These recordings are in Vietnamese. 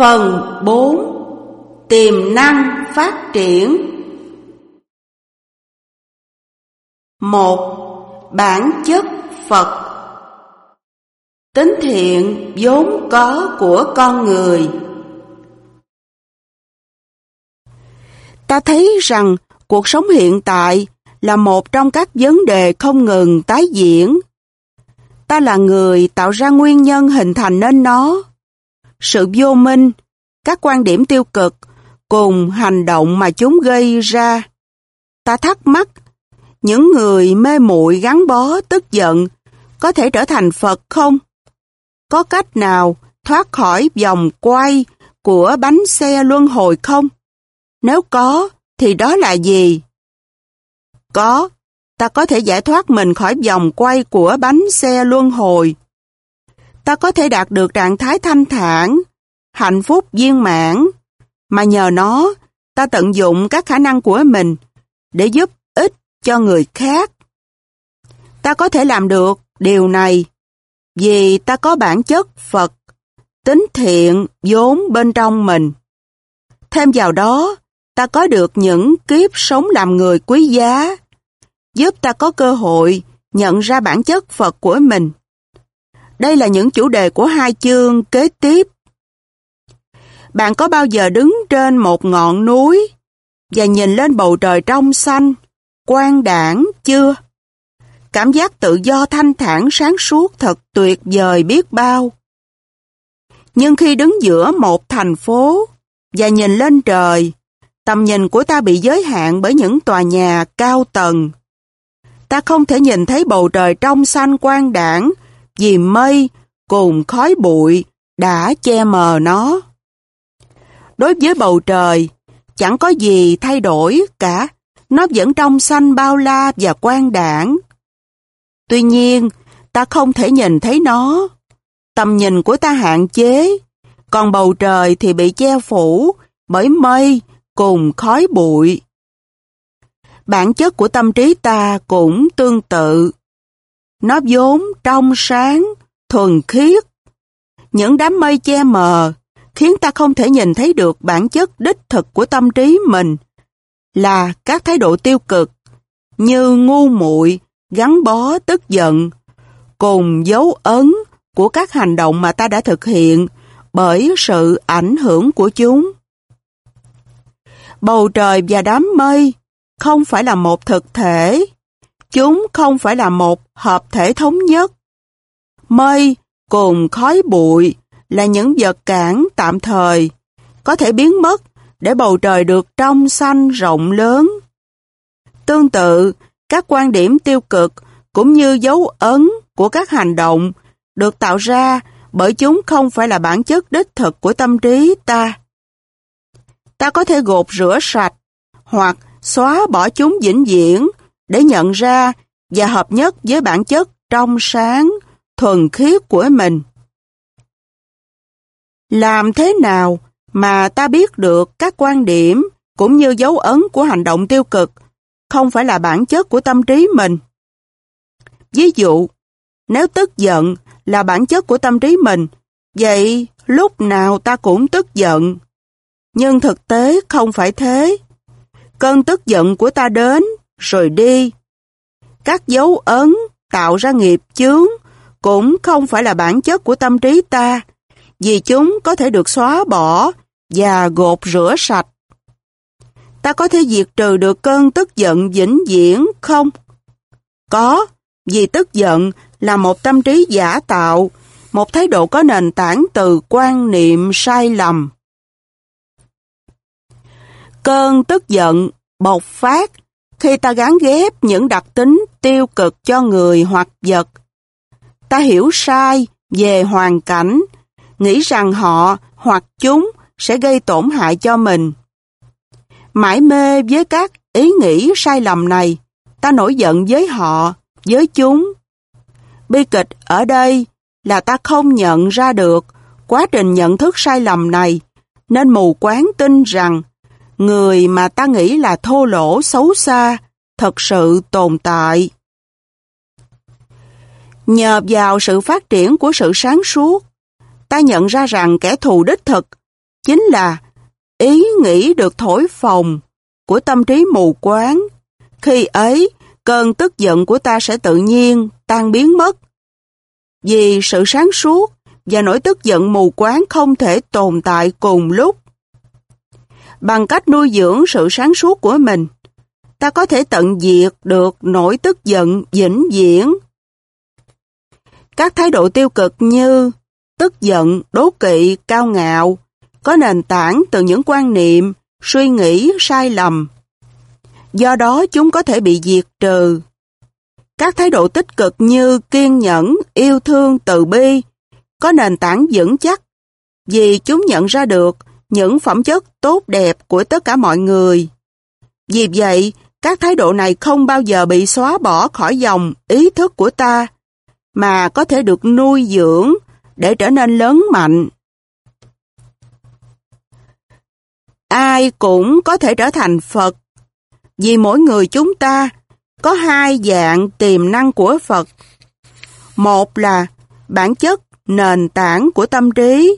Phần 4 Tiềm năng phát triển một, Bản chất Phật Tính thiện vốn có của con người Ta thấy rằng cuộc sống hiện tại là một trong các vấn đề không ngừng tái diễn. Ta là người tạo ra nguyên nhân hình thành nên nó. Sự vô minh, các quan điểm tiêu cực cùng hành động mà chúng gây ra. Ta thắc mắc, những người mê muội gắn bó tức giận có thể trở thành Phật không? Có cách nào thoát khỏi vòng quay của bánh xe luân hồi không? Nếu có, thì đó là gì? Có, ta có thể giải thoát mình khỏi vòng quay của bánh xe luân hồi. Ta có thể đạt được trạng thái thanh thản, hạnh phúc viên mãn, mà nhờ nó, ta tận dụng các khả năng của mình để giúp ích cho người khác. Ta có thể làm được điều này vì ta có bản chất Phật, tính thiện vốn bên trong mình. Thêm vào đó, ta có được những kiếp sống làm người quý giá, giúp ta có cơ hội nhận ra bản chất Phật của mình. Đây là những chủ đề của hai chương kế tiếp. Bạn có bao giờ đứng trên một ngọn núi và nhìn lên bầu trời trong xanh, quang đảng chưa? Cảm giác tự do thanh thản sáng suốt thật tuyệt vời biết bao. Nhưng khi đứng giữa một thành phố và nhìn lên trời, tầm nhìn của ta bị giới hạn bởi những tòa nhà cao tầng. Ta không thể nhìn thấy bầu trời trong xanh quang đảng vì mây cùng khói bụi đã che mờ nó. Đối với bầu trời, chẳng có gì thay đổi cả, nó vẫn trong xanh bao la và quang đảng. Tuy nhiên, ta không thể nhìn thấy nó. Tầm nhìn của ta hạn chế, còn bầu trời thì bị che phủ bởi mây cùng khói bụi. Bản chất của tâm trí ta cũng tương tự. Nó vốn trong sáng, thuần khiết. Những đám mây che mờ khiến ta không thể nhìn thấy được bản chất đích thực của tâm trí mình là các thái độ tiêu cực như ngu muội, gắn bó tức giận cùng dấu ấn của các hành động mà ta đã thực hiện bởi sự ảnh hưởng của chúng. Bầu trời và đám mây không phải là một thực thể, chúng không phải là một hợp thể thống nhất. Mây cùng khói bụi là những vật cản tạm thời, có thể biến mất để bầu trời được trong xanh rộng lớn. Tương tự, các quan điểm tiêu cực cũng như dấu ấn của các hành động được tạo ra bởi chúng không phải là bản chất đích thực của tâm trí ta. Ta có thể gột rửa sạch hoặc xóa bỏ chúng vĩnh viễn để nhận ra và hợp nhất với bản chất trong sáng, thuần khiết của mình. Làm thế nào mà ta biết được các quan điểm cũng như dấu ấn của hành động tiêu cực không phải là bản chất của tâm trí mình? Ví dụ, nếu tức giận là bản chất của tâm trí mình, vậy lúc nào ta cũng tức giận. Nhưng thực tế không phải thế. Cơn tức giận của ta đến, rồi đi. Các dấu ấn tạo ra nghiệp chướng cũng không phải là bản chất của tâm trí ta, vì chúng có thể được xóa bỏ và gột rửa sạch. Ta có thể diệt trừ được cơn tức giận vĩnh viễn không? Có, vì tức giận là một tâm trí giả tạo, một thái độ có nền tảng từ quan niệm sai lầm. Cơn tức giận bộc phát khi ta gắn ghép những đặc tính tiêu cực cho người hoặc vật. Ta hiểu sai về hoàn cảnh, nghĩ rằng họ hoặc chúng sẽ gây tổn hại cho mình. Mãi mê với các ý nghĩ sai lầm này, ta nổi giận với họ, với chúng. Bi kịch ở đây là ta không nhận ra được quá trình nhận thức sai lầm này, nên mù quáng tin rằng người mà ta nghĩ là thô lỗ xấu xa thật sự tồn tại. Nhờ vào sự phát triển của sự sáng suốt, ta nhận ra rằng kẻ thù đích thực chính là ý nghĩ được thổi phồng của tâm trí mù quáng. Khi ấy, cơn tức giận của ta sẽ tự nhiên tan biến mất. Vì sự sáng suốt và nỗi tức giận mù quáng không thể tồn tại cùng lúc. Bằng cách nuôi dưỡng sự sáng suốt của mình, ta có thể tận diệt được nỗi tức giận vĩnh viễn. Các thái độ tiêu cực như tức giận, đố kỵ, cao ngạo có nền tảng từ những quan niệm, suy nghĩ sai lầm. Do đó chúng có thể bị diệt trừ. Các thái độ tích cực như kiên nhẫn, yêu thương, từ bi có nền tảng vững chắc vì chúng nhận ra được những phẩm chất tốt đẹp của tất cả mọi người. Vì vậy, các thái độ này không bao giờ bị xóa bỏ khỏi dòng ý thức của ta, mà có thể được nuôi dưỡng để trở nên lớn mạnh. Ai cũng có thể trở thành Phật, vì mỗi người chúng ta có hai dạng tiềm năng của Phật. Một là bản chất nền tảng của tâm trí,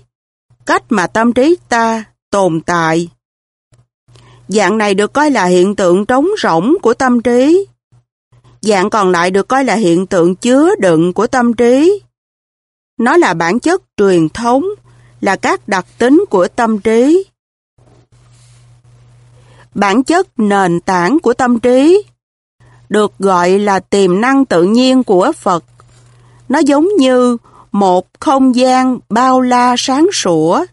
cách mà tâm trí ta tồn tại. Dạng này được coi là hiện tượng trống rỗng của tâm trí. Dạng còn lại được coi là hiện tượng chứa đựng của tâm trí. Nó là bản chất truyền thống, là các đặc tính của tâm trí. Bản chất nền tảng của tâm trí được gọi là tiềm năng tự nhiên của Phật. Nó giống như một không gian bao la sáng sủa.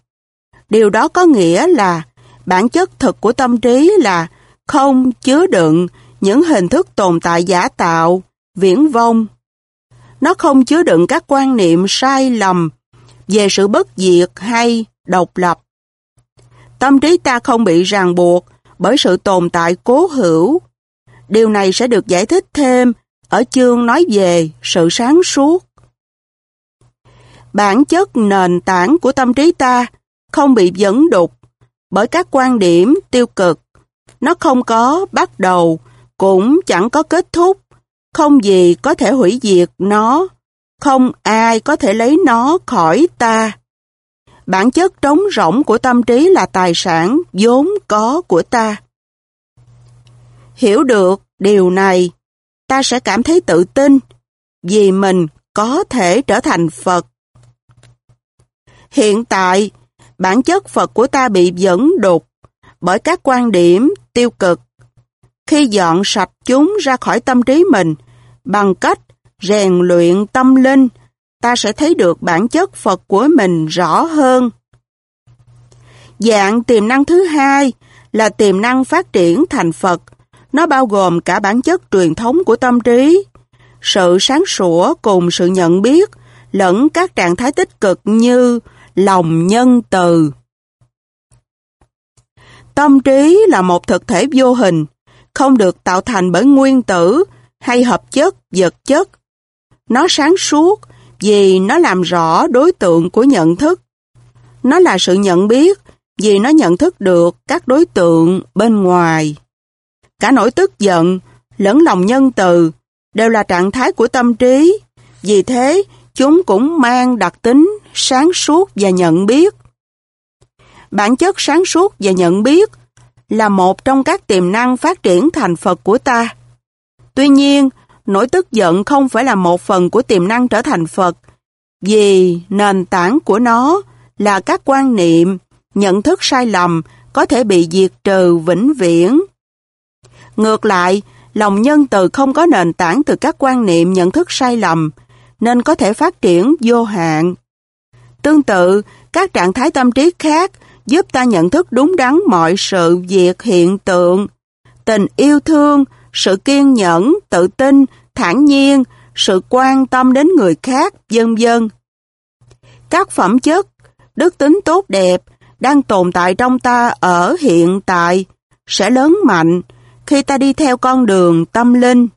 Điều đó có nghĩa là bản chất thực của tâm trí là không chứa đựng những hình thức tồn tại giả tạo, viễn vông. Nó không chứa đựng các quan niệm sai lầm về sự bất diệt hay độc lập. Tâm trí ta không bị ràng buộc bởi sự tồn tại cố hữu. Điều này sẽ được giải thích thêm ở chương nói về sự sáng suốt. Bản chất nền tảng của tâm trí ta không bị dẫn đục bởi các quan điểm tiêu cực. Nó không có bắt đầu, cũng chẳng có kết thúc, không gì có thể hủy diệt nó, không ai có thể lấy nó khỏi ta. Bản chất trống rỗng của tâm trí là tài sản vốn có của ta. Hiểu được điều này, ta sẽ cảm thấy tự tin vì mình có thể trở thành Phật. Hiện tại, bản chất Phật của ta bị dẫn đục bởi các quan điểm tiêu cực. Khi dọn sạch chúng ra khỏi tâm trí mình, bằng cách rèn luyện tâm linh, ta sẽ thấy được bản chất Phật của mình rõ hơn. Dạng tiềm năng thứ hai là tiềm năng phát triển thành Phật. Nó bao gồm cả bản chất truyền thống của tâm trí, sự sáng sủa cùng sự nhận biết, lẫn các trạng thái tích cực như lòng nhân từ. Tâm trí là một thực thể vô hình, không được tạo thành bởi nguyên tử hay hợp chất, vật chất. Nó sáng suốt vì nó làm rõ đối tượng của nhận thức. Nó là sự nhận biết vì nó nhận thức được các đối tượng bên ngoài. Cả nỗi tức giận lẫn lòng nhân từ đều là trạng thái của tâm trí. Vì thế, chúng cũng mang đặc tính sáng suốt và nhận biết. Bản chất sáng suốt và nhận biết là một trong các tiềm năng phát triển thành Phật của ta. Tuy nhiên, nỗi tức giận không phải là một phần của tiềm năng trở thành Phật, vì nền tảng của nó là các quan niệm, nhận thức sai lầm có thể bị diệt trừ vĩnh viễn. Ngược lại, lòng nhân từ không có nền tảng từ các quan niệm nhận thức sai lầm, nên có thể phát triển vô hạn. Tương tự, các trạng thái tâm trí khác giúp ta nhận thức đúng đắn mọi sự việc hiện tượng. Tình yêu thương, sự kiên nhẫn, tự tin, thản nhiên, sự quan tâm đến người khác, vân vân. Các phẩm chất, đức tính tốt đẹp đang tồn tại trong ta ở hiện tại sẽ lớn mạnh khi ta đi theo con đường tâm linh.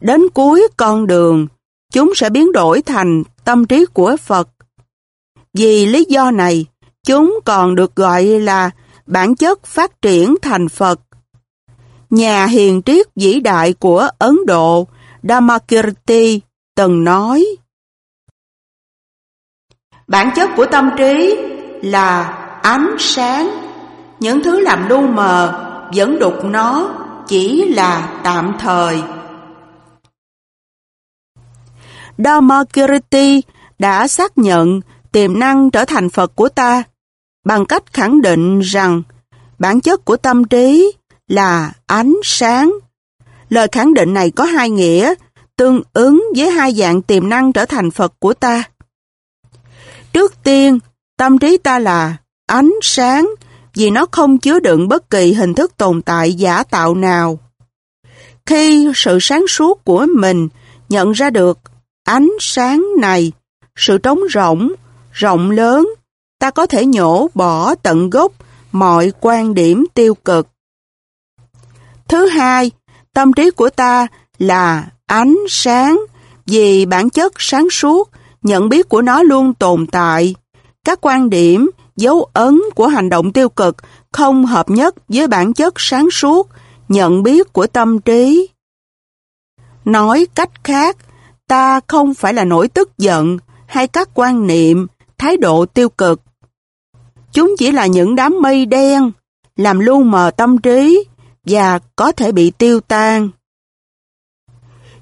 Đến cuối con đường, chúng sẽ biến đổi thành tâm trí của Phật. Vì lý do này, chúng còn được gọi là bản chất phát triển thành Phật. Nhà hiền triết vĩ đại của Ấn Độ, Dhammakirti, từng nói Bản chất của tâm trí là ánh sáng. Những thứ làm lu mờ, vẫn đục nó, chỉ là tạm thời. Dharmakirti đã xác nhận tiềm năng trở thành Phật của ta bằng cách khẳng định rằng bản chất của tâm trí là ánh sáng. Lời khẳng định này có hai nghĩa, tương ứng với hai dạng tiềm năng trở thành Phật của ta. Trước tiên, tâm trí ta là ánh sáng vì nó không chứa đựng bất kỳ hình thức tồn tại giả tạo nào. Khi sự sáng suốt của mình nhận ra được ánh sáng này, sự trống rỗng, rộng lớn, ta có thể nhổ bỏ tận gốc mọi quan điểm tiêu cực. Thứ hai, tâm trí của ta là ánh sáng, vì bản chất sáng suốt, nhận biết của nó luôn tồn tại. Các quan điểm, dấu ấn của hành động tiêu cực không hợp nhất với bản chất sáng suốt, nhận biết của tâm trí. Nói cách khác, ta không phải là nỗi tức giận hay các quan niệm, thái độ tiêu cực. Chúng chỉ là những đám mây đen, làm lu mờ tâm trí và có thể bị tiêu tan.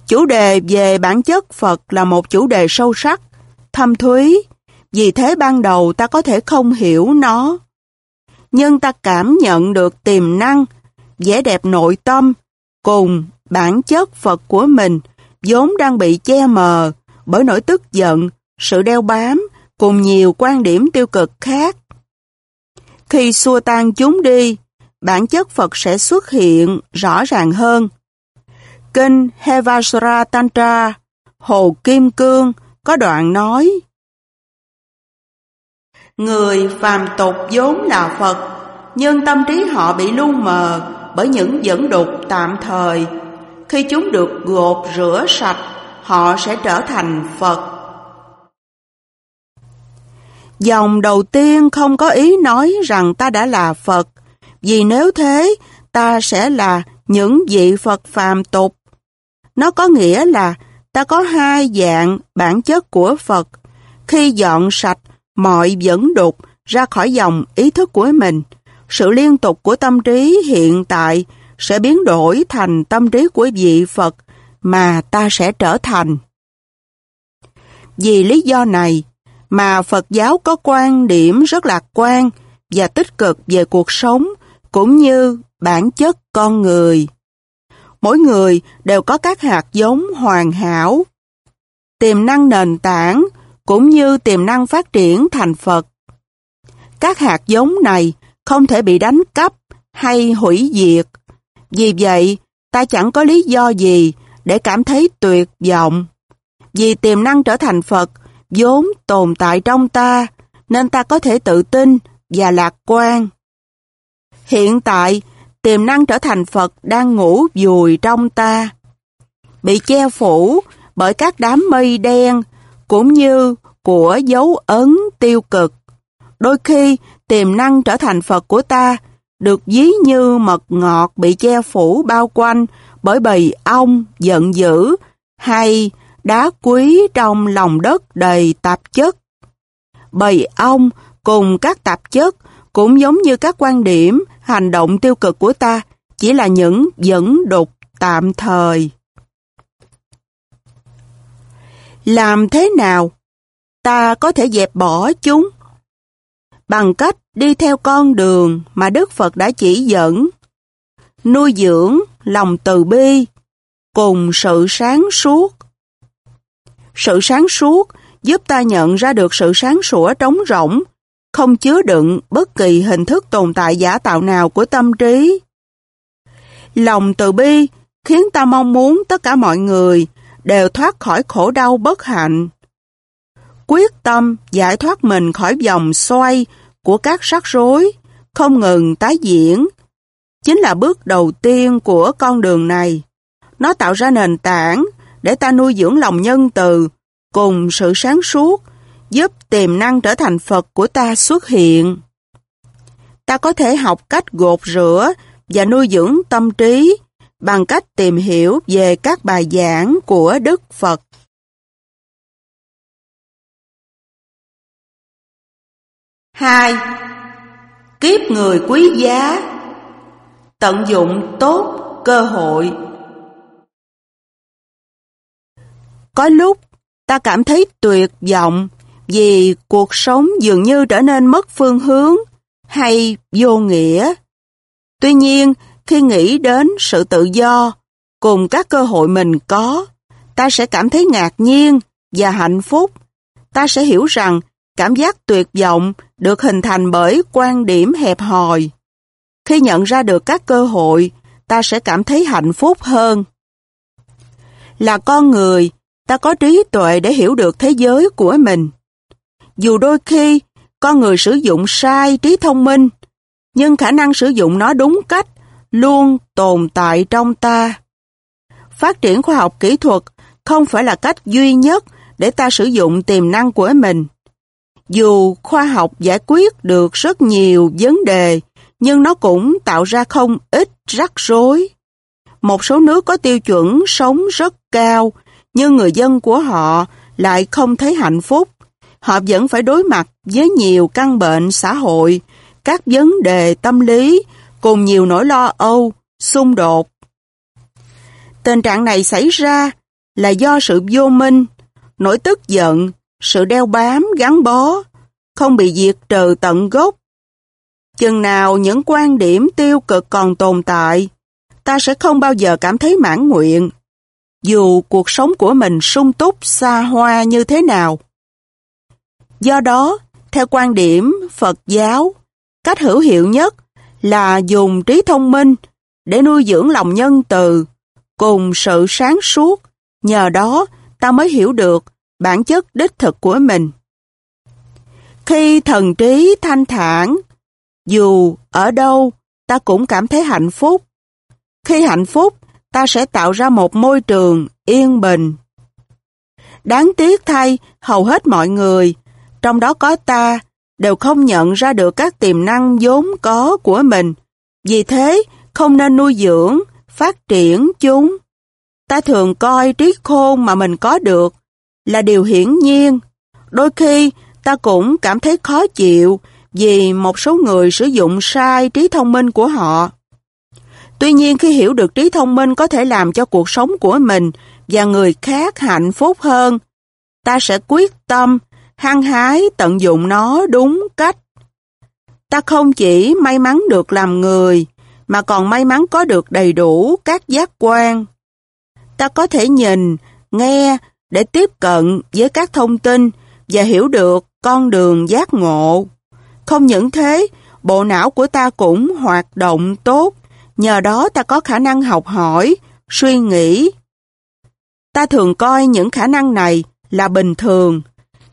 Chủ đề về bản chất Phật là một chủ đề sâu sắc, thâm thúy, vì thế ban đầu ta có thể không hiểu nó. Nhưng ta cảm nhận được tiềm năng, vẻ đẹp nội tâm, cùng bản chất Phật của mình vốn đang bị che mờ bởi nỗi tức giận, sự đeo bám cùng nhiều quan điểm tiêu cực khác. Khi xua tan chúng đi, bản chất Phật sẽ xuất hiện rõ ràng hơn. Kinh Hevasra Tantra, Hồ Kim Cương có đoạn nói Người phàm tục vốn là Phật, nhưng tâm trí họ bị lu mờ bởi những dẫn đục tạm thời. Khi chúng được gột rửa sạch, họ sẽ trở thành Phật. Dòng đầu tiên không có ý nói rằng ta đã là Phật, vì nếu thế, ta sẽ là những vị Phật phàm tục. Nó có nghĩa là ta có hai dạng bản chất của Phật. Khi dọn sạch mọi dẫn đục ra khỏi dòng ý thức của mình, sự liên tục của tâm trí hiện tại sẽ biến đổi thành tâm trí của vị Phật mà ta sẽ trở thành. Vì lý do này mà Phật giáo có quan điểm rất lạc quan và tích cực về cuộc sống cũng như bản chất con người. Mỗi người đều có các hạt giống hoàn hảo, tiềm năng nền tảng cũng như tiềm năng phát triển thành Phật. Các hạt giống này không thể bị đánh cắp hay hủy diệt. Vì vậy, ta chẳng có lý do gì để cảm thấy tuyệt vọng. Vì tiềm năng trở thành Phật vốn tồn tại trong ta, nên ta có thể tự tin và lạc quan. Hiện tại, tiềm năng trở thành Phật đang ngủ vùi trong ta, bị che phủ bởi các đám mây đen cũng như của dấu ấn tiêu cực. Đôi khi, tiềm năng trở thành Phật của ta được ví như mật ngọt bị che phủ bao quanh bởi bầy ong giận dữ hay đá quý trong lòng đất đầy tạp chất. Bầy ong cùng các tạp chất cũng giống như các quan điểm, hành động tiêu cực của ta, chỉ là những dẫn đục tạm thời. Làm thế nào ta có thể dẹp bỏ chúng? Bằng cách đi theo con đường mà Đức Phật đã chỉ dẫn, nuôi dưỡng lòng từ bi cùng sự sáng suốt. Sự sáng suốt giúp ta nhận ra được sự sáng sủa trống rỗng không chứa đựng bất kỳ hình thức tồn tại giả tạo nào của tâm trí. Lòng từ bi khiến ta mong muốn tất cả mọi người đều thoát khỏi khổ đau bất hạnh. Quyết tâm giải thoát mình khỏi vòng xoay của các rắc rối, không ngừng tái diễn, chính là bước đầu tiên của con đường này. Nó tạo ra nền tảng để ta nuôi dưỡng lòng nhân từ cùng sự sáng suốt giúp tiềm năng trở thành Phật của ta xuất hiện. Ta có thể học cách gột rửa và nuôi dưỡng tâm trí bằng cách tìm hiểu về các bài giảng của Đức Phật. 2. kiếp người quý giá, tận dụng tốt cơ hội. Có lúc ta cảm thấy tuyệt vọng vì cuộc sống dường như trở nên mất phương hướng hay vô nghĩa. Tuy nhiên, khi nghĩ đến sự tự do cùng các cơ hội mình có, ta sẽ cảm thấy ngạc nhiên và hạnh phúc. Ta sẽ hiểu rằng cảm giác tuyệt vọng được hình thành bởi quan điểm hẹp hòi. Khi nhận ra được các cơ hội, ta sẽ cảm thấy hạnh phúc hơn. Là con người, ta có trí tuệ để hiểu được thế giới của mình. Dù đôi khi con người sử dụng sai trí thông minh, nhưng khả năng sử dụng nó đúng cách luôn tồn tại trong ta. Phát triển khoa học kỹ thuật không phải là cách duy nhất để ta sử dụng tiềm năng của mình. Dù khoa học giải quyết được rất nhiều vấn đề, nhưng nó cũng tạo ra không ít rắc rối. Một số nước có tiêu chuẩn sống rất cao, nhưng người dân của họ lại không thấy hạnh phúc. Họ vẫn phải đối mặt với nhiều căn bệnh xã hội, các vấn đề tâm lý, cùng nhiều nỗi lo âu, xung đột. Tình trạng này xảy ra là do sự vô minh, nỗi tức giận, sự đeo bám gắn bó, không bị diệt trừ tận gốc. Chừng nào những quan điểm tiêu cực còn tồn tại, ta sẽ không bao giờ cảm thấy mãn nguyện, dù cuộc sống của mình sung túc xa hoa như thế nào. Do đó, theo quan điểm Phật giáo, cách hữu hiệu nhất là dùng trí thông minh để nuôi dưỡng lòng nhân từ cùng sự sáng suốt. Nhờ đó, ta mới hiểu được bản chất đích thực của mình. Khi thần trí thanh thản, dù ở đâu, ta cũng cảm thấy hạnh phúc. Khi hạnh phúc, ta sẽ tạo ra một môi trường yên bình. Đáng tiếc thay, hầu hết mọi người, trong đó có ta, đều không nhận ra được các tiềm năng vốn có của mình. Vì thế, không nên nuôi dưỡng, phát triển chúng. Ta thường coi trí khôn mà mình có được là điều hiển nhiên. Đôi khi, ta cũng cảm thấy khó chịu vì một số người sử dụng sai trí thông minh của họ. Tuy nhiên khi hiểu được trí thông minh có thể làm cho cuộc sống của mình và người khác hạnh phúc hơn, ta sẽ quyết tâm, hăng hái tận dụng nó đúng cách. Ta không chỉ may mắn được làm người, mà còn may mắn có được đầy đủ các giác quan. Ta có thể nhìn, nghe để tiếp cận với các thông tin và hiểu được con đường giác ngộ. Không những thế, bộ não của ta cũng hoạt động tốt, nhờ đó ta có khả năng học hỏi, suy nghĩ. Ta thường coi những khả năng này là bình thường,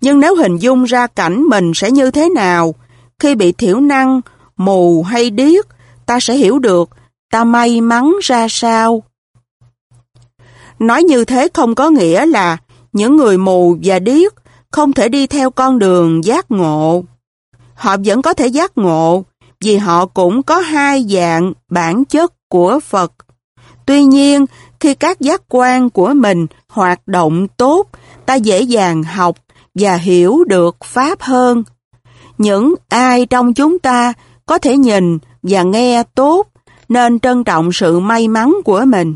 nhưng nếu hình dung ra cảnh mình sẽ như thế nào, khi bị thiểu năng, mù hay điếc, ta sẽ hiểu được ta may mắn ra sao. Nói như thế không có nghĩa là những người mù và điếc không thể đi theo con đường giác ngộ. Họ vẫn có thể giác ngộ vì họ cũng có hai dạng bản chất của Phật. Tuy nhiên, khi các giác quan của mình hoạt động tốt, ta dễ dàng học và hiểu được Pháp hơn. Những ai trong chúng ta có thể nhìn và nghe tốt nên trân trọng sự may mắn của mình.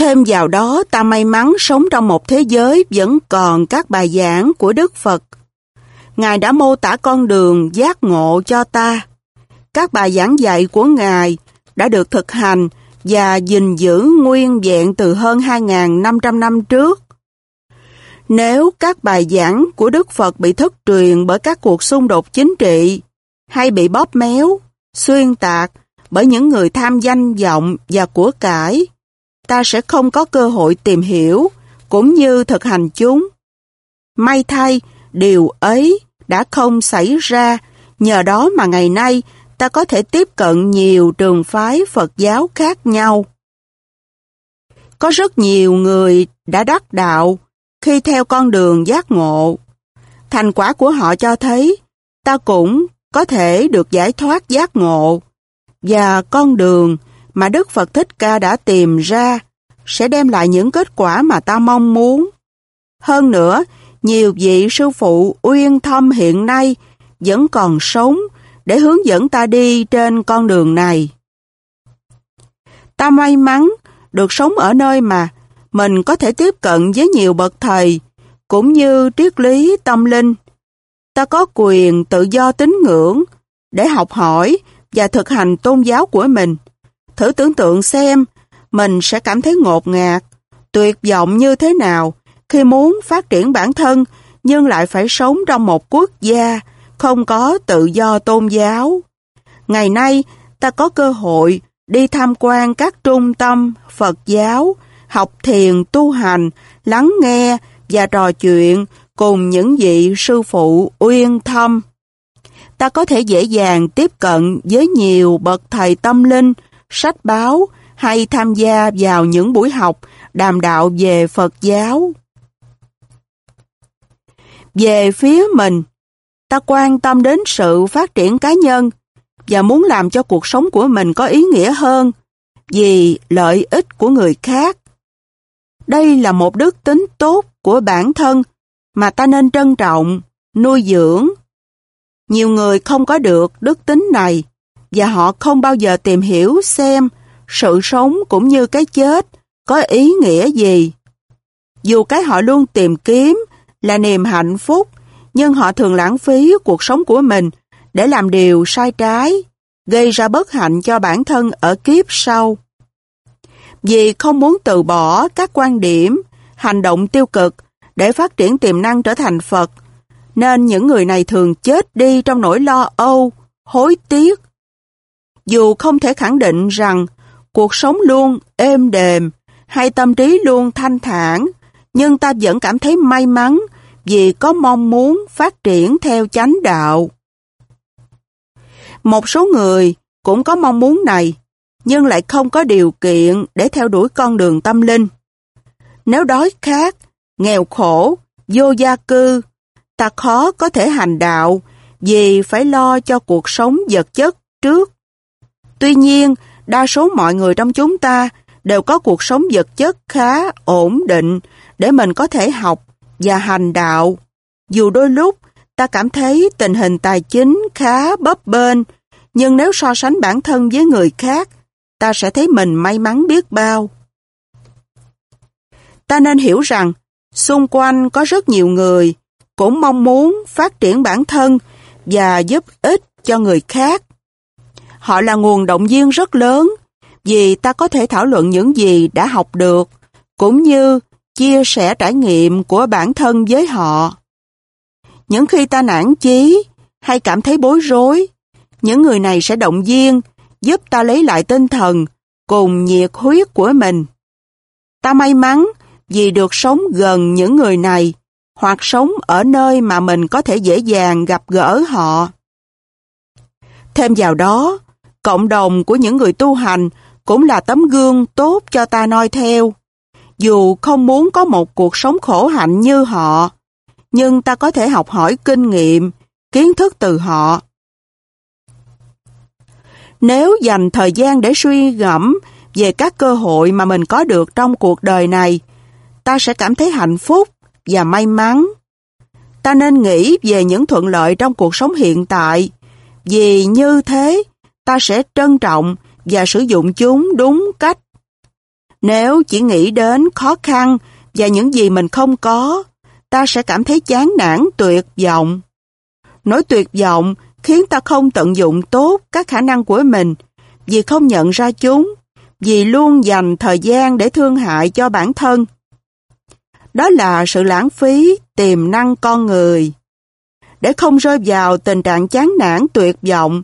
Thêm vào đó, ta may mắn sống trong một thế giới vẫn còn các bài giảng của Đức Phật. Ngài đã mô tả con đường giác ngộ cho ta. Các bài giảng dạy của Ngài đã được thực hành và gìn giữ nguyên vẹn từ hơn 2.500 năm trước. Nếu các bài giảng của Đức Phật bị thất truyền bởi các cuộc xung đột chính trị hay bị bóp méo, xuyên tạc bởi những người tham danh vọng và của cải, ta sẽ không có cơ hội tìm hiểu cũng như thực hành chúng. May thay, điều ấy đã không xảy ra, nhờ đó mà ngày nay ta có thể tiếp cận nhiều trường phái Phật giáo khác nhau. Có rất nhiều người đã đắc đạo khi theo con đường giác ngộ. Thành quả của họ cho thấy ta cũng có thể được giải thoát giác ngộ và con đường mà Đức Phật Thích Ca đã tìm ra sẽ đem lại những kết quả mà ta mong muốn. Hơn nữa, nhiều vị sư phụ uyên thâm hiện nay vẫn còn sống để hướng dẫn ta đi trên con đường này. Ta may mắn được sống ở nơi mà mình có thể tiếp cận với nhiều bậc thầy cũng như triết lý tâm linh. Ta có quyền tự do tín ngưỡng để học hỏi và thực hành tôn giáo của mình. Thử tưởng tượng xem mình sẽ cảm thấy ngột ngạt, tuyệt vọng như thế nào khi muốn phát triển bản thân nhưng lại phải sống trong một quốc gia không có tự do tôn giáo. Ngày nay, ta có cơ hội đi tham quan các trung tâm Phật giáo, học thiền tu hành, lắng nghe và trò chuyện cùng những vị sư phụ uyên thâm. Ta có thể dễ dàng tiếp cận với nhiều bậc thầy tâm linh, sách báo hay tham gia vào những buổi học đàm đạo về Phật giáo. Về phía mình, ta quan tâm đến sự phát triển cá nhân và muốn làm cho cuộc sống của mình có ý nghĩa hơn vì lợi ích của người khác. Đây là một đức tính tốt của bản thân mà ta nên trân trọng, nuôi dưỡng. Nhiều người không có được đức tính này và họ không bao giờ tìm hiểu xem sự sống cũng như cái chết có ý nghĩa gì. Dù cái họ luôn tìm kiếm là niềm hạnh phúc, nhưng họ thường lãng phí cuộc sống của mình để làm điều sai trái, gây ra bất hạnh cho bản thân ở kiếp sau. Vì không muốn từ bỏ các quan điểm, hành động tiêu cực để phát triển tiềm năng trở thành Phật, nên những người này thường chết đi trong nỗi lo âu, hối tiếc. Dù không thể khẳng định rằng cuộc sống luôn êm đềm hay tâm trí luôn thanh thản, nhưng ta vẫn cảm thấy may mắn vì có mong muốn phát triển theo chánh đạo. Một số người cũng có mong muốn này, nhưng lại không có điều kiện để theo đuổi con đường tâm linh. Nếu đói khát, nghèo khổ, vô gia cư, ta khó có thể hành đạo vì phải lo cho cuộc sống vật chất trước. Tuy nhiên, đa số mọi người trong chúng ta đều có cuộc sống vật chất khá ổn định để mình có thể học và hành đạo. Dù đôi lúc ta cảm thấy tình hình tài chính khá bấp bênh, nhưng nếu so sánh bản thân với người khác, ta sẽ thấy mình may mắn biết bao. Ta nên hiểu rằng, xung quanh có rất nhiều người cũng mong muốn phát triển bản thân và giúp ích cho người khác. Họ là nguồn động viên rất lớn vì ta có thể thảo luận những gì đã học được, cũng như chia sẻ trải nghiệm của bản thân với họ. Những khi ta nản chí hay cảm thấy bối rối, những người này sẽ động viên, giúp ta lấy lại tinh thần cùng nhiệt huyết của mình. Ta may mắn vì được sống gần những người này hoặc sống ở nơi mà mình có thể dễ dàng gặp gỡ họ. Thêm vào đó, cộng đồng của những người tu hành cũng là tấm gương tốt cho ta noi theo. Dù không muốn có một cuộc sống khổ hạnh như họ, nhưng ta có thể học hỏi kinh nghiệm, kiến thức từ họ. Nếu dành thời gian để suy ngẫm về các cơ hội mà mình có được trong cuộc đời này, ta sẽ cảm thấy hạnh phúc và may mắn. Ta nên nghĩ về những thuận lợi trong cuộc sống hiện tại, vì như thế ta sẽ trân trọng và sử dụng chúng đúng cách. Nếu chỉ nghĩ đến khó khăn và những gì mình không có, ta sẽ cảm thấy chán nản tuyệt vọng. Nỗi tuyệt vọng khiến ta không tận dụng tốt các khả năng của mình vì không nhận ra chúng, vì luôn dành thời gian để thương hại cho bản thân. Đó là sự lãng phí tiềm năng con người. Để không rơi vào tình trạng chán nản tuyệt vọng,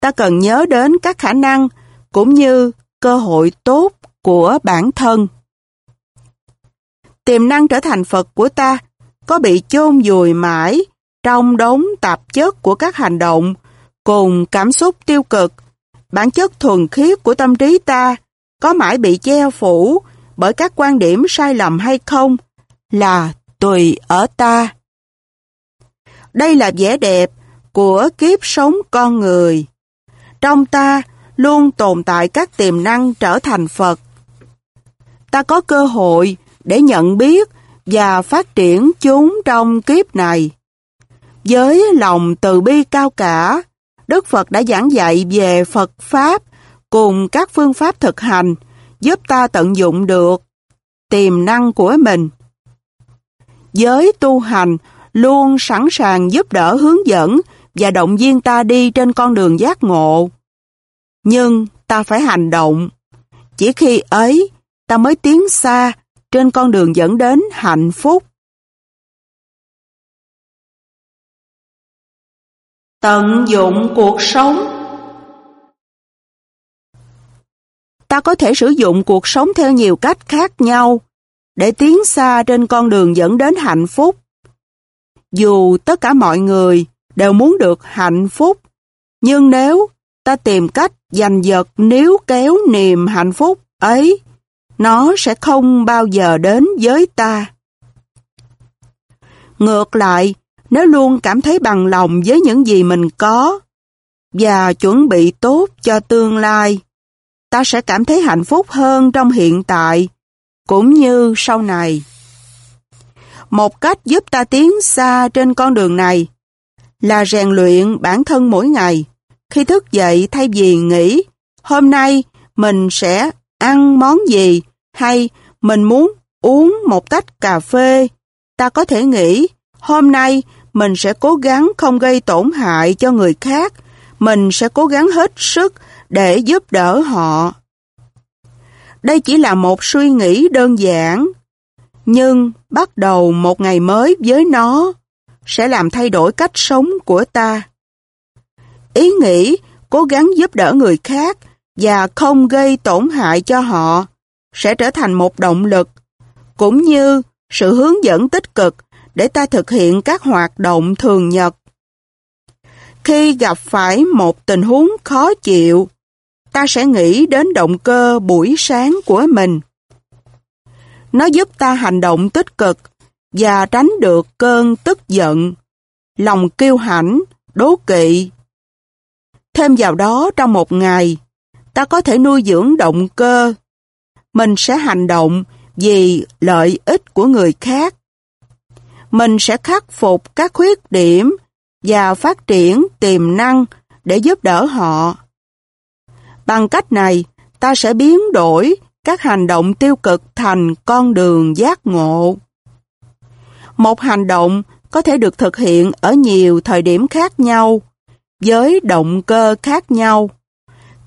ta cần nhớ đến các khả năng cũng như cơ hội tốt của bản thân. Tiềm năng trở thành Phật của ta có bị chôn vùi mãi trong đống tạp chất của các hành động cùng cảm xúc tiêu cực, bản chất thuần khiết của tâm trí ta có mãi bị che phủ bởi các quan điểm sai lầm hay không là tùy ở ta. Đây là vẻ đẹp của kiếp sống con người. Trong ta luôn tồn tại các tiềm năng trở thành Phật. Ta có cơ hội để nhận biết và phát triển chúng trong kiếp này. Với lòng từ bi cao cả, Đức Phật đã giảng dạy về Phật Pháp cùng các phương pháp thực hành giúp ta tận dụng được tiềm năng của mình. Giới tu hành luôn sẵn sàng giúp đỡ hướng dẫn và động viên ta đi trên con đường giác ngộ. Nhưng ta phải hành động. Chỉ khi ấy, ta mới tiến xa trên con đường dẫn đến hạnh phúc. Tận dụng cuộc sống Ta có thể sử dụng cuộc sống theo nhiều cách khác nhau để tiến xa trên con đường dẫn đến hạnh phúc. Dù tất cả mọi người đều muốn được hạnh phúc, nhưng nếu ta tìm cách giành giật níu kéo niềm hạnh phúc ấy, nó sẽ không bao giờ đến với ta. Ngược lại, nếu luôn cảm thấy bằng lòng với những gì mình có và chuẩn bị tốt cho tương lai, ta sẽ cảm thấy hạnh phúc hơn trong hiện tại cũng như sau này. Một cách giúp ta tiến xa trên con đường này là rèn luyện bản thân mỗi ngày. Khi thức dậy thay vì nghĩ hôm nay mình sẽ ăn món gì hay mình muốn uống một tách cà phê, ta có thể nghĩ hôm nay mình sẽ cố gắng không gây tổn hại cho người khác, mình sẽ cố gắng hết sức để giúp đỡ họ. Đây chỉ là một suy nghĩ đơn giản, nhưng bắt đầu một ngày mới với nó sẽ làm thay đổi cách sống của ta. Ý nghĩ cố gắng giúp đỡ người khác và không gây tổn hại cho họ sẽ trở thành một động lực, cũng như sự hướng dẫn tích cực để ta thực hiện các hoạt động thường nhật. Khi gặp phải một tình huống khó chịu, ta sẽ nghĩ đến động cơ buổi sáng của mình. Nó giúp ta hành động tích cực và tránh được cơn tức giận, lòng kiêu hãnh, đố kỵ. Thêm vào đó trong một ngày, ta có thể nuôi dưỡng động cơ. Mình sẽ hành động vì lợi ích của người khác. Mình sẽ khắc phục các khuyết điểm và phát triển tiềm năng để giúp đỡ họ. Bằng cách này, ta sẽ biến đổi các hành động tiêu cực thành con đường giác ngộ. Một hành động có thể được thực hiện ở nhiều thời điểm khác nhau, với động cơ khác nhau.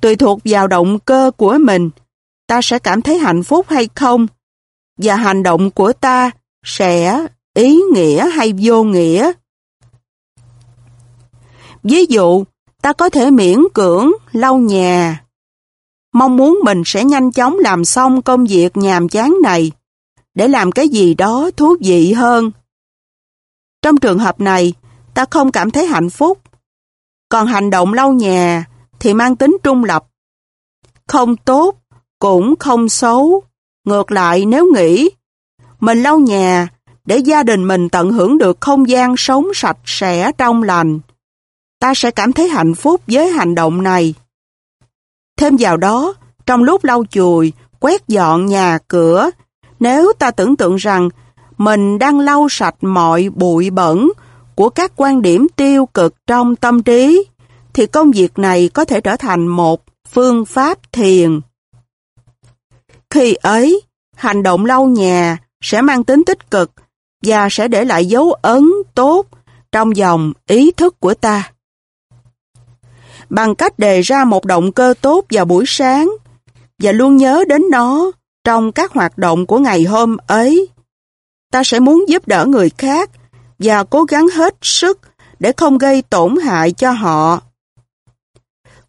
Tùy thuộc vào động cơ của mình, ta sẽ cảm thấy hạnh phúc hay không, và hành động của ta sẽ ý nghĩa hay vô nghĩa. Ví dụ, ta có thể miễn cưỡng lau nhà, mong muốn mình sẽ nhanh chóng làm xong công việc nhàm chán này, để làm cái gì đó thú vị hơn. Trong trường hợp này, ta không cảm thấy hạnh phúc. Còn hành động lau nhà thì mang tính trung lập. Không tốt, cũng không xấu. Ngược lại nếu nghĩ, mình lau nhà để gia đình mình tận hưởng được không gian sống sạch sẽ trong lành, ta sẽ cảm thấy hạnh phúc với hành động này. Thêm vào đó, trong lúc lau chùi, quét dọn nhà cửa, nếu ta tưởng tượng rằng mình đang lau sạch mọi bụi bẩn của các quan điểm tiêu cực trong tâm trí, thì công việc này có thể trở thành một phương pháp thiền. Khi ấy, hành động lau nhà sẽ mang tính tích cực và sẽ để lại dấu ấn tốt trong dòng ý thức của ta bằng cách đề ra một động cơ tốt vào buổi sáng và luôn nhớ đến nó trong các hoạt động của ngày hôm ấy. Ta sẽ muốn giúp đỡ người khác và cố gắng hết sức để không gây tổn hại cho họ.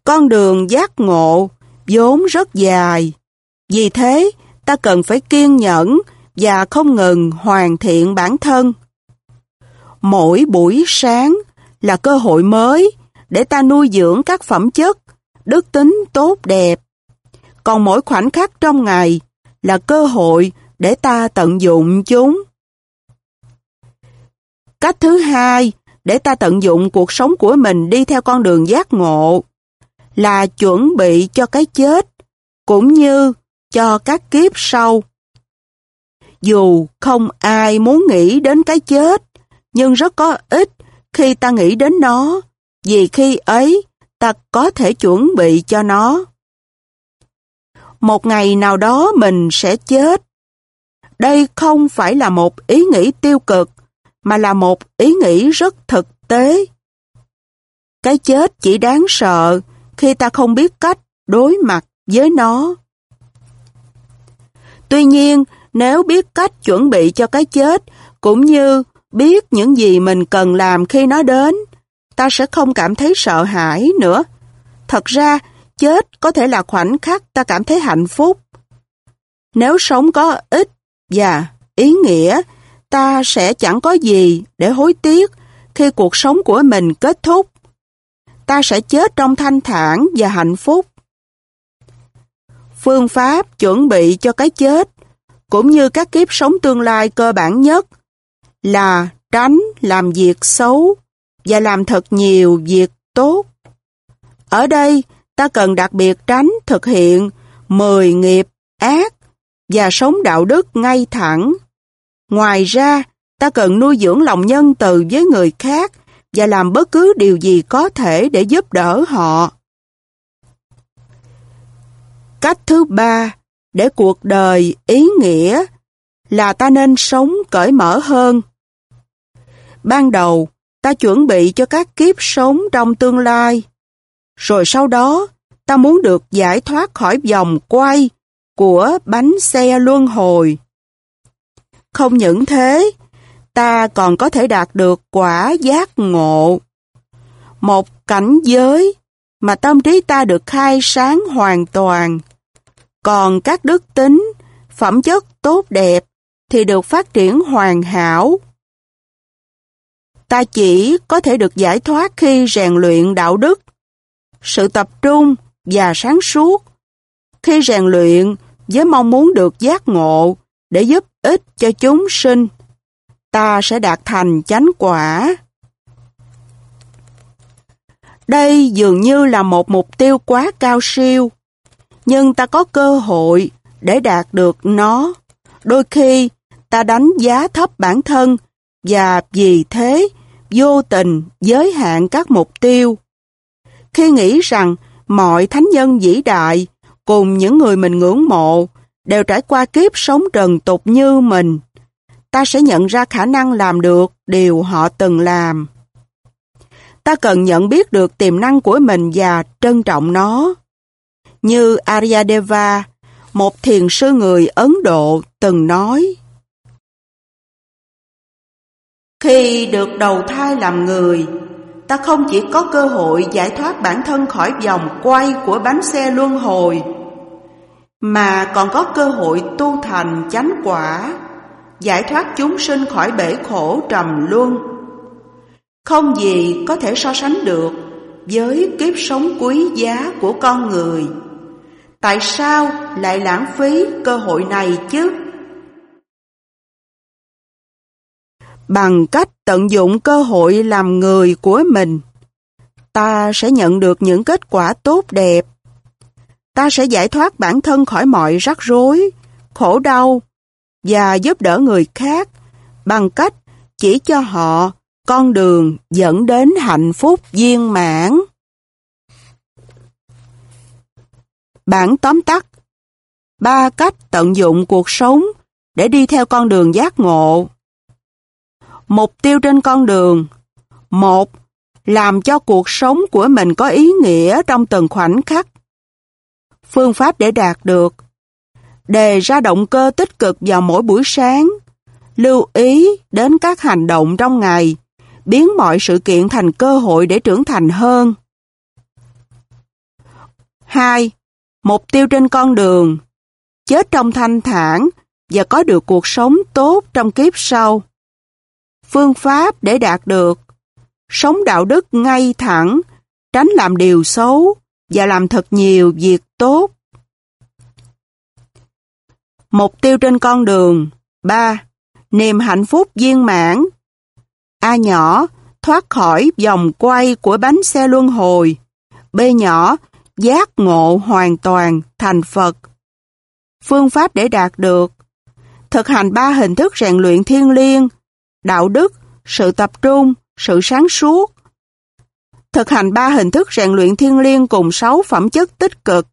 Con đường giác ngộ vốn rất dài. Vì thế, ta cần phải kiên nhẫn và không ngừng hoàn thiện bản thân. Mỗi buổi sáng là cơ hội mới để ta nuôi dưỡng các phẩm chất, đức tính tốt đẹp. Còn mỗi khoảnh khắc trong ngày là cơ hội để ta tận dụng chúng. Cách thứ hai để ta tận dụng cuộc sống của mình đi theo con đường giác ngộ là chuẩn bị cho cái chết cũng như cho các kiếp sau. Dù không ai muốn nghĩ đến cái chết, nhưng rất có ích khi ta nghĩ đến nó, vì khi ấy ta có thể chuẩn bị cho nó. Một ngày nào đó mình sẽ chết. Đây không phải là một ý nghĩ tiêu cực, mà là một ý nghĩ rất thực tế. Cái chết chỉ đáng sợ khi ta không biết cách đối mặt với nó. Tuy nhiên, nếu biết cách chuẩn bị cho cái chết, cũng như biết những gì mình cần làm khi nó đến, ta sẽ không cảm thấy sợ hãi nữa. Thật ra, chết có thể là khoảnh khắc ta cảm thấy hạnh phúc. Nếu sống có ích và ý nghĩa, ta sẽ chẳng có gì để hối tiếc khi cuộc sống của mình kết thúc. Ta sẽ chết trong thanh thản và hạnh phúc. Phương pháp chuẩn bị cho cái chết, cũng như các kiếp sống tương lai cơ bản nhất, là tránh làm việc xấu và làm thật nhiều việc tốt. Ở đây, ta cần đặc biệt tránh thực hiện 10 nghiệp ác và sống đạo đức ngay thẳng. Ngoài ra, ta cần nuôi dưỡng lòng nhân từ với người khác và làm bất cứ điều gì có thể để giúp đỡ họ. Cách thứ ba để cuộc đời ý nghĩa là ta nên sống cởi mở hơn. Ban đầu, ta chuẩn bị cho các kiếp sống trong tương lai. Rồi sau đó, ta muốn được giải thoát khỏi vòng quay của bánh xe luân hồi. Không những thế, ta còn có thể đạt được quả giác ngộ. Một cảnh giới mà tâm trí ta được khai sáng hoàn toàn. Còn các đức tính, phẩm chất tốt đẹp thì được phát triển hoàn hảo. Ta chỉ có thể được giải thoát khi rèn luyện đạo đức, sự tập trung và sáng suốt. Khi rèn luyện với mong muốn được giác ngộ để giúp ích cho chúng sinh, ta sẽ đạt thành chánh quả. Đây dường như là một mục tiêu quá cao siêu, nhưng ta có cơ hội để đạt được nó. Đôi khi ta đánh giá thấp bản thân và vì thế vô tình giới hạn các mục tiêu. Khi nghĩ rằng mọi thánh nhân vĩ đại cùng những người mình ngưỡng mộ đều trải qua kiếp sống trần tục như mình, ta sẽ nhận ra khả năng làm được điều họ từng làm. Ta cần nhận biết được tiềm năng của mình và trân trọng nó. Như Aryadeva, một thiền sư người Ấn Độ từng nói. Khi được đầu thai làm người, ta không chỉ có cơ hội giải thoát bản thân khỏi vòng quay của bánh xe luân hồi, mà còn có cơ hội tu thành chánh quả, giải thoát chúng sinh khỏi bể khổ trầm luân. Không gì có thể so sánh được với kiếp sống quý giá của con người. Tại sao lại lãng phí cơ hội này chứ? Bằng cách tận dụng cơ hội làm người của mình, ta sẽ nhận được những kết quả tốt đẹp. Ta sẽ giải thoát bản thân khỏi mọi rắc rối, khổ đau và giúp đỡ người khác bằng cách chỉ cho họ con đường dẫn đến hạnh phúc viên mãn. Bản tóm tắt Ba cách tận dụng cuộc sống để đi theo con đường giác ngộ. Mục tiêu trên con đường một Làm cho cuộc sống của mình có ý nghĩa trong từng khoảnh khắc. Phương pháp để đạt được Đề ra động cơ tích cực vào mỗi buổi sáng. Lưu ý đến các hành động trong ngày, biến mọi sự kiện thành cơ hội để trưởng thành hơn. 2. Mục tiêu trên con đường Chết trong thanh thản và có được cuộc sống tốt trong kiếp sau. Phương pháp để đạt được Sống đạo đức ngay thẳng, tránh làm điều xấu và làm thật nhiều việc tốt. Mục tiêu trên con đường 3. Niềm hạnh phúc viên mãn A nhỏ, thoát khỏi vòng quay của bánh xe luân hồi. B nhỏ, giác ngộ hoàn toàn thành Phật. Phương pháp để đạt được Thực hành ba hình thức rèn luyện thiên liêng, đạo đức, sự tập trung sự sáng suốt. Thực hành ba hình thức rèn luyện thiên liêng cùng sáu phẩm chất tích cực.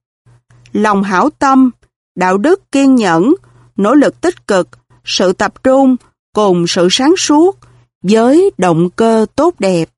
Lòng hảo tâm, đạo đức kiên nhẫn, nỗ lực tích cực, sự tập trung cùng sự sáng suốt với động cơ tốt đẹp.